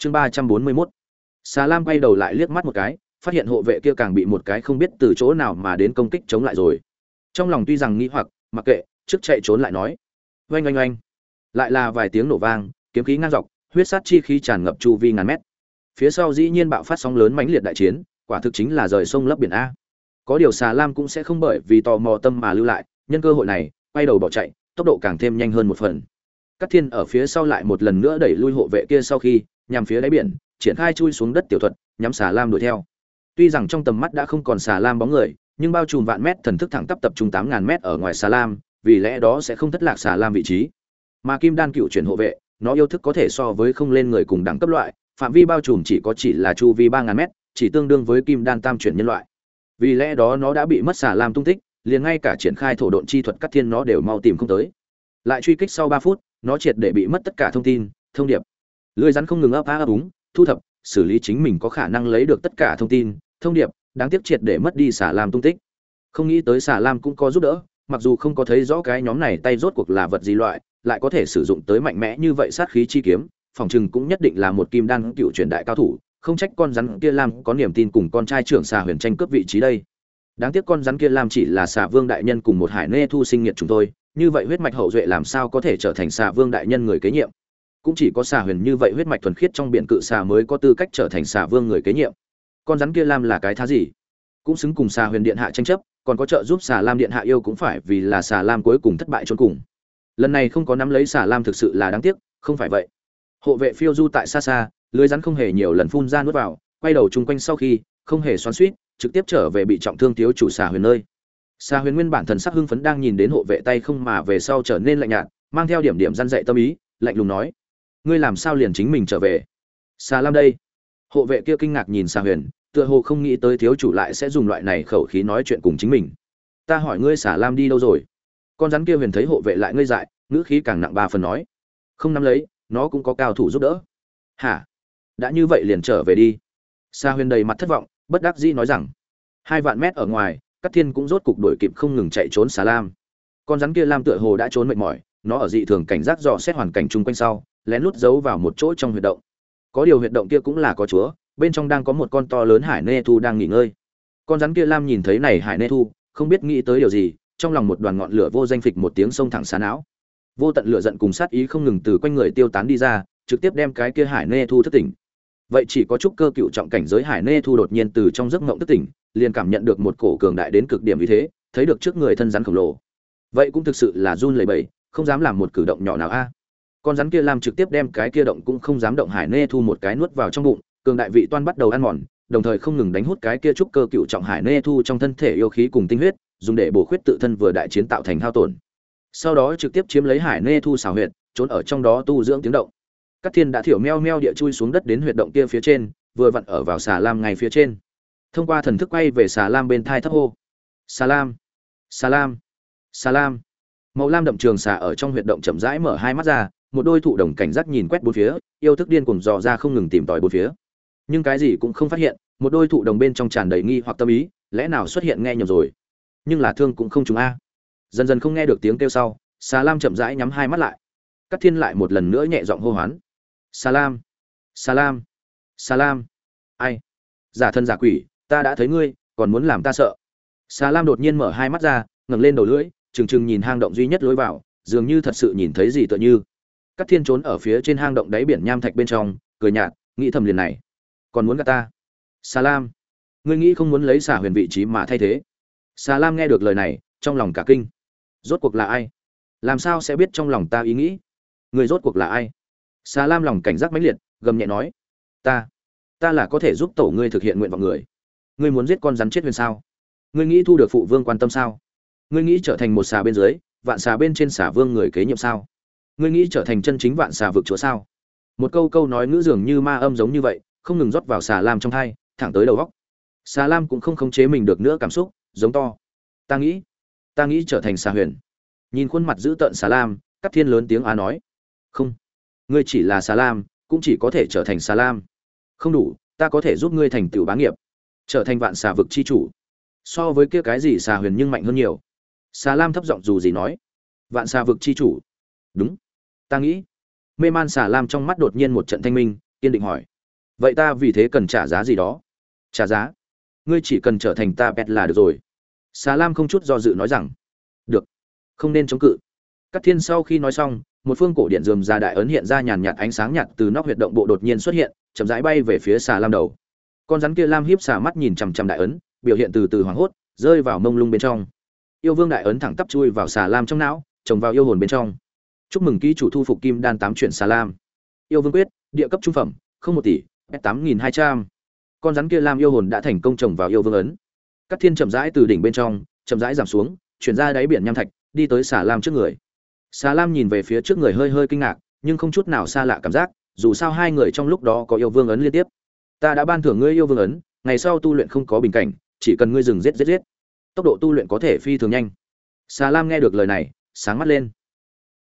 chương ba trăm bốn mươi mốt. Xà lam quay đầu lại liếc mắt một cái phát hiện hộ vệ kia càng bị một cái không biết từ chỗ nào mà đến công kích chống lại rồi. Trong lòng tuy rằng nghĩ hoặc mặc kệ trước chạy trốn lại nói. Oanh oanh oanh. Lại là vài tiếng nổ vang kiếm khí ngang dọc huyết sát chi khí tràn ngập chu vi ngàn mét. Phía sau dĩ nhiên bạo phát sóng lớn mãnh liệt đại chiến quả thực chính là rời sông lấp biển a. Có điều xà lam cũng sẽ không bởi vì tò mò tâm mà lưu lại nhân cơ hội này quay đầu bỏ chạy tốc độ càng thêm nhanh hơn một phần. Cát Thiên ở phía sau lại một lần nữa đẩy lui hộ vệ kia sau khi, nhằm phía đáy biển, triển khai chui xuống đất tiểu thuật, nhắm xà lam đuổi theo. Tuy rằng trong tầm mắt đã không còn xà lam bóng người, nhưng bao trùm vạn mét thần thức thẳng tắp tập trung 8000 mét ở ngoài xà lam, vì lẽ đó sẽ không thất lạc xà lam vị trí. Mà Kim Đan cựu chuyển hộ vệ, nó yêu thức có thể so với không lên người cùng đẳng cấp loại, phạm vi bao trùm chỉ có chỉ là chu vi 3000 mét, chỉ tương đương với Kim Đan tam chuyển nhân loại. Vì lẽ đó nó đã bị mất xà lam tung tích, liền ngay cả triển khai thổ độn chi thuật cắt thiên nó đều mau tìm không tới. Lại truy kích sau 3 phút, nó triệt để bị mất tất cả thông tin thông điệp lưới rắn không ngừng ấp á ấp úng, thu thập, xử lý chính mình có khả năng lấy được tất cả thông tin, thông điệp, đáng tiếc triệt để mất đi xả lam tung tích. Không nghĩ tới xả lam cũng có giúp đỡ, mặc dù không có thấy rõ cái nhóm này tay rốt cuộc là vật gì loại, lại có thể sử dụng tới mạnh mẽ như vậy sát khí chi kiếm, phòng chừng cũng nhất định là một kim đan cựu truyền đại cao thủ, không trách con rắn kia lam có niềm tin cùng con trai trưởng xà huyền tranh cướp vị trí đây. Đáng tiếc con rắn kia lam chỉ là xà vương đại nhân cùng một hải nê thu sinh nghiệt chúng tôi như vậy huyết mạch hậu duệ làm sao có thể trở thành xà vương đại nhân người kế nhiệm? Cũng chỉ có xà huyền như vậy huyết mạch thuần khiết trong biển cự xà mới có tư cách trở thành xà vương người kế nhiệm. Con rắn kia lam là cái thá gì? Cũng xứng cùng xà huyền điện hạ tranh chấp còn có trợ giúp xà lam điện hạ yêu cũng phải vì là xà lam cuối cùng thất bại trốn cùng. Lần này không có nắm lấy xà lam thực sự là đáng tiếc không phải vậy. Hộ vệ phiêu du tại xa xa lưới rắn không hề nhiều lần phun ra nuốt vào quay đầu chung quanh sau khi không hề xoắn suýt trực tiếp trở về bị trọng thương thiếu chủ xà huyền nơi. Xà Huyền Nguyên bản thần sắc hưng phấn đang nhìn đến hộ vệ tay không mà về sau trở nên lạnh nhạt, mang theo điểm điểm răn dạy tâm ý, lạnh lùng nói: "Ngươi làm sao liền chính mình trở về?" Sa Lam đây. Hộ vệ kia kinh ngạc nhìn Sa Huyền, tựa hồ không nghĩ tới thiếu chủ lại sẽ dùng loại này khẩu khí nói chuyện cùng chính mình. "Ta hỏi ngươi Sa Lam đi đâu rồi?" Con rắn kia huyền thấy hộ vệ lại ngây dại, ngữ khí càng nặng ba phần nói: "Không nắm lấy, nó cũng có cao thủ giúp đỡ." "Hả? Đã như vậy liền trở về đi." Sa Huyền đầy mặt thất vọng, bất đắc dĩ nói rằng: hai vạn mét ở ngoài, các Thiên cũng rốt cục đuổi kịp không ngừng chạy trốn xà lam. Con rắn kia lam tựa hồ đã trốn mệt mỏi, nó ở dị thường cảnh giác dò xét hoàn cảnh chung quanh sau, lén lút giấu vào một chỗ trong huyệt động. Có điều huyệt động kia cũng là có chúa, bên trong đang có một con to lớn hải nê thu đang nghỉ ngơi. Con rắn kia lam nhìn thấy này hải nê thu, không biết nghĩ tới điều gì, trong lòng một đoàn ngọn lửa vô danh phịch một tiếng sông thẳng xá não. Vô tận lửa giận cùng sát ý không ngừng từ quanh người tiêu tán đi ra, trực tiếp đem cái kia hải nê thu thức tỉnh. Vậy chỉ có chút cơ cựu trọng cảnh giới hải nê thu đột nhiên từ trong giấc mộng thức tỉnh, liền cảm nhận được một cổ cường đại đến cực điểm như thế thấy được trước người thân rắn khổng lồ vậy cũng thực sự là run lẩy bẩy không dám làm một cử động nhỏ nào a con rắn kia làm trực tiếp đem cái kia động cũng không dám động hải nê thu một cái nuốt vào trong bụng, cường đại vị toan bắt đầu ăn mòn, đồng thời không ngừng đánh hút cái kia trúc cơ cựu trọng hải nê thu trong thân thể yêu khí cùng tinh huyết, dùng để bổ khuyết tự thân vừa đại chiến tạo thành hao tổn. Sau đó trực tiếp chiếm lấy hải nê thu xào huyệt, trốn ở trong đó tu dưỡng tiếng động. Các thiên đã thiểu meo meo địa chui xuống đất đến huyệt động kia phía trên, vừa vặn ở vào xà lam ngay phía trên. Thông qua thần thức quay về xà lam bên thai thấp hô. Xà lam xà lam xà lam. Màu lam đậm trường xà ở trong huyệt động chậm rãi mở hai mắt ra một đôi thụ đồng cảnh giác nhìn quét bốn phía, yêu thức điên cuồng dò ra không ngừng tìm tòi bốn phía. Nhưng cái gì cũng không phát hiện, một đôi thụ đồng bên trong tràn đầy nghi hoặc tâm ý, lẽ nào xuất hiện nghe nhầm rồi? Nhưng là thương cũng không trùng a. Dần dần không nghe được tiếng kêu sau Sa lam chậm rãi nhắm hai mắt lại. Cắt thiên lại một lần nữa nhẹ giọng hô hoán. Sa lam Sa lam Sa lam. Ai? Giả thân giả quỷ, ta đã thấy ngươi, còn muốn làm ta sợ. Sa lam đột nhiên mở hai mắt ra, ngẩng lên đầu lưỡi, trừng trừng nhìn hang động duy nhất lối vào, dường như thật sự nhìn thấy gì tựa như. Cát thiên trốn ở phía trên hang động đáy biển nham thạch bên trong, cười nhạt, nghĩ thầm liền này. Còn muốn gạt ta? Sa lam. Ngươi nghĩ không muốn lấy xả huyền vị trí mà thay thế? Sa lam nghe được lời này, trong lòng cả kinh. Rốt cuộc là ai? Làm sao sẽ biết trong lòng ta ý nghĩ? Người rốt cuộc là ai? Sa lam lòng cảnh giác mãnh liệt, gầm nhẹ nói. Ta. Ta là có thể giúp tổ ngươi thực hiện nguyện vọng người. Ngươi muốn giết con rắn chết huyền sao? Ngươi nghĩ thu được phụ vương quan tâm sao? Ngươi nghĩ trở thành một xà bên dưới, vạn xà bên trên xà vương người kế nhiệm sao? Ngươi nghĩ trở thành chân chính vạn xà vực chúa sao? Một câu câu nói ngữ dường như ma âm giống như vậy, không ngừng rót vào xà lam trong thai, thẳng tới đầu góc. Xà lam cũng không khống chế mình được nữa cảm xúc, giống to. Ta nghĩ ta nghĩ trở thành xà huyền. Nhìn khuôn mặt dữ tợn xà lam cắt thiên lớn tiếng á nói. Không, ngươi chỉ là xà lam, cũng chỉ có thể trở thành xà lam. Không đủ, ta có thể giúp ngươi thành tựu bá nghiệp, trở thành vạn xà vực chi chủ. So với kia cái gì xà huyền nhưng mạnh hơn nhiều. Xà lam thấp giọng dù gì nói. Vạn xà vực chi chủ. Đúng ta nghĩ. Mê man xà lam trong mắt đột nhiên một trận thanh minh, kiên định hỏi. Vậy ta vì thế cần trả giá gì đó? Trả giá? Ngươi chỉ cần trở thành ta pet là được rồi. Xà lam không chút do dự nói rằng. Được. Không nên chống cự. Các thiên sau khi nói xong, một phương cổ điện dườm ra đại ấn hiện ra nhàn nhạt ánh sáng nhạt từ nóc huyệt động bộ đột nhiên xuất hiện, chậm rãi bay về phía xà lam đầu. Con rắn kia lam hiếp xà mắt nhìn chằm chằm đại ấn, biểu hiện từ từ hoảng hốt, rơi vào mông lung bên trong. Yêu vương đại ấn thẳng tắp chui vào xà lam trong não, trồng vào yêu hồn bên trong chúc mừng ký chủ thu phục kim đan tám chuyển xà lam. Yêu vương quyết, địa cấp trung phẩm, không một tỷ, tám nghìn hai trăm. Con rắn kia lam yêu hồn đã thành công trồng vào yêu vương ấn. Các thiên chậm rãi từ đỉnh bên trong, chậm rãi giảm xuống, chuyển ra đáy biển nham thạch, đi tới xà lam trước người. Xà lam nhìn về phía trước người hơi hơi kinh ngạc, nhưng không chút nào xa lạ cảm giác, dù sao hai người trong lúc đó có yêu vương ấn liên tiếp. Ta đã ban thưởng ngươi yêu vương ấn, ngày sau tu luyện không có bình cảnh, chỉ cần ngươi dừng giết giết giết. Tốc độ tu luyện có thể phi thường nhanh. Xà lam nghe được lời này, sáng mắt lên.